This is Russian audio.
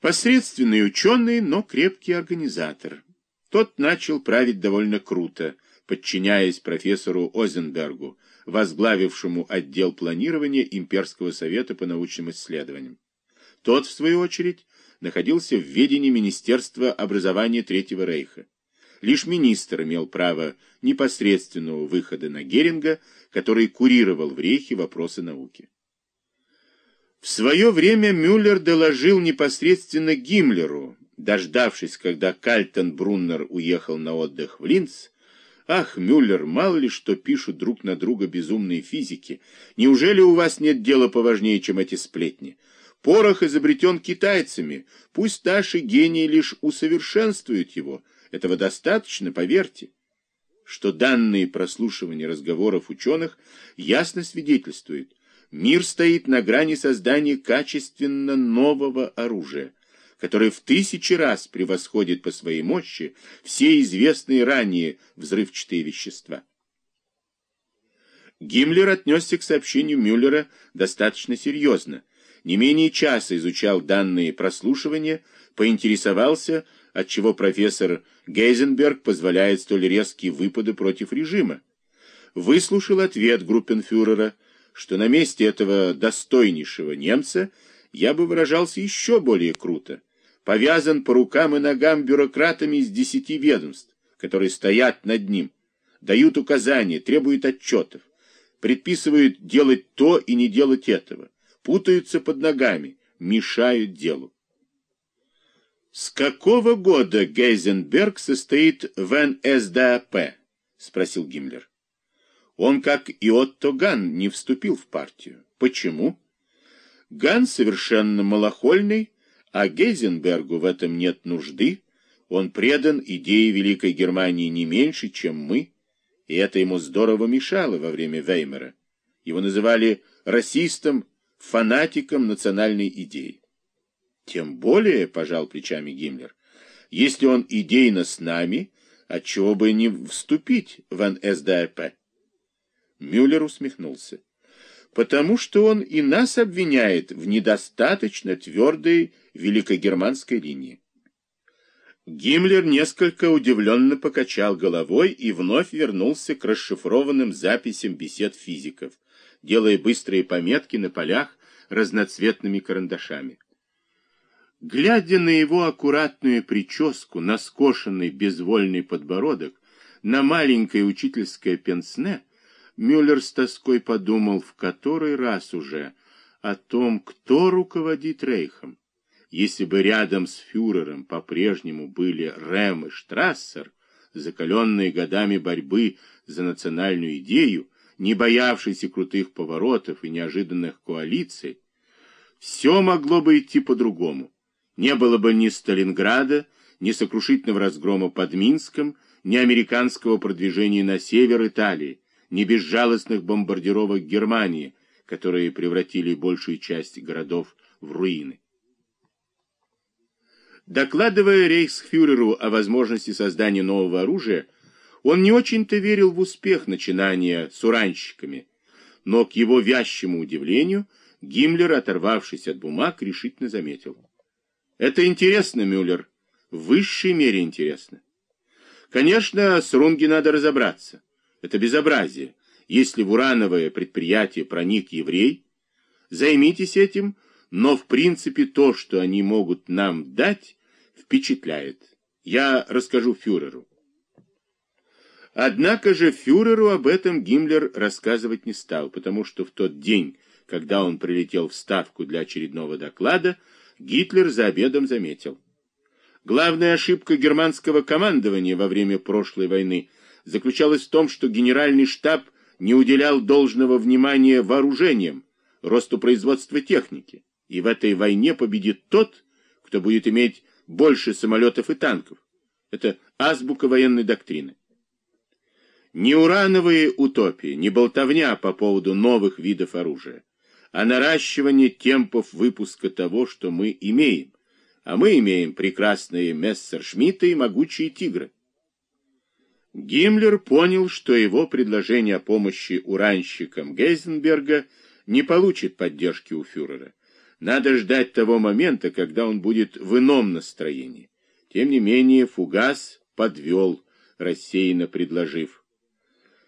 Посредственный ученый, но крепкий организатор. Тот начал править довольно круто, подчиняясь профессору Озенбергу, возглавившему отдел планирования Имперского совета по научным исследованиям. Тот, в свою очередь, находился в ведении Министерства образования Третьего Рейха. Лишь министр имел право непосредственного выхода на Геринга, который курировал в Рейхе вопросы науки. В свое время Мюллер доложил непосредственно Гиммлеру, дождавшись, когда Кальтен Бруннер уехал на отдых в Линц, Ах, Мюллер, мало ли что пишут друг на друга безумные физики. Неужели у вас нет дела поважнее, чем эти сплетни? Порох изобретен китайцами. Пусть наши гении лишь усовершенствуют его. Этого достаточно, поверьте. Что данные прослушивания разговоров ученых ясно свидетельствуют. Мир стоит на грани создания качественно нового оружия который в тысячи раз превосходит по своей мощи все известные ранее взрывчатые вещества. Гиммлер отнесся к сообщению Мюллера достаточно серьезно. Не менее часа изучал данные прослушивания, поинтересовался, отчего профессор Гейзенберг позволяет столь резкие выпады против режима. Выслушал ответ группенфюрера, что на месте этого достойнейшего немца я бы выражался еще более круто повязан по рукам и ногам бюрократами из десяти ведомств, которые стоят над ним, дают указания, требуют отчетов, предписывают делать то и не делать этого, путаются под ногами, мешают делу. «С какого года Гейзенберг состоит в НСДАП?» — спросил Гиммлер. Он, как и Отто Ган, не вступил в партию. Почему? Ган совершенно малохольный, а Гейзенбергу в этом нет нужды. Он предан идее Великой Германии не меньше, чем мы, и это ему здорово мешало во время Веймера. Его называли расистом, фанатиком национальной идеи. Тем более, пожал плечами Гиммлер, если он идейно с нами, отчего бы не вступить в НСДАП? Мюллер усмехнулся потому что он и нас обвиняет в недостаточно твердой великогерманской линии. Гиммлер несколько удивленно покачал головой и вновь вернулся к расшифрованным записям бесед физиков, делая быстрые пометки на полях разноцветными карандашами. Глядя на его аккуратную прическу, на скошенный безвольный подбородок, на маленькое учительское пенсне, Мюллер с тоской подумал в который раз уже о том, кто руководит Рейхом. Если бы рядом с фюрером по-прежнему были Рэм и Штрассер, закаленные годами борьбы за национальную идею, не боявшиеся крутых поворотов и неожиданных коалиций, все могло бы идти по-другому. Не было бы ни Сталинграда, ни сокрушительного разгрома под Минском, ни американского продвижения на север Италии, ни безжалостных бомбардировок Германии, которые превратили большую часть городов в руины. Докладывая рейхсфюреру о возможности создания нового оружия, он не очень-то верил в успех начинания с уранщиками, но к его вязчему удивлению Гиммлер, оторвавшись от бумаг, решительно заметил. «Это интересно, Мюллер, в высшей мере интересно. Конечно, с Рунги надо разобраться. Это безобразие. Если в урановое предприятие проник еврей, займитесь этим, но в принципе то, что они могут нам дать, впечатляет. Я расскажу фюреру. Однако же фюреру об этом Гиммлер рассказывать не стал, потому что в тот день, когда он прилетел в Ставку для очередного доклада, Гитлер за обедом заметил. Главная ошибка германского командования во время прошлой войны заключалась в том, что генеральный штаб не уделял должного внимания вооружениям, росту производства техники, и в этой войне победит тот, кто будет иметь больше самолетов и танков. Это азбука военной доктрины. Не урановые утопии, не болтовня по поводу новых видов оружия, а наращивание темпов выпуска того, что мы имеем. А мы имеем прекрасные мессершмитты и могучие тигры. Гиммлер понял, что его предложение о помощи уранщикам Гейзенберга не получит поддержки у фюрера. Надо ждать того момента, когда он будет в ином настроении. Тем не менее, Фугас подвел, рассеянно предложив.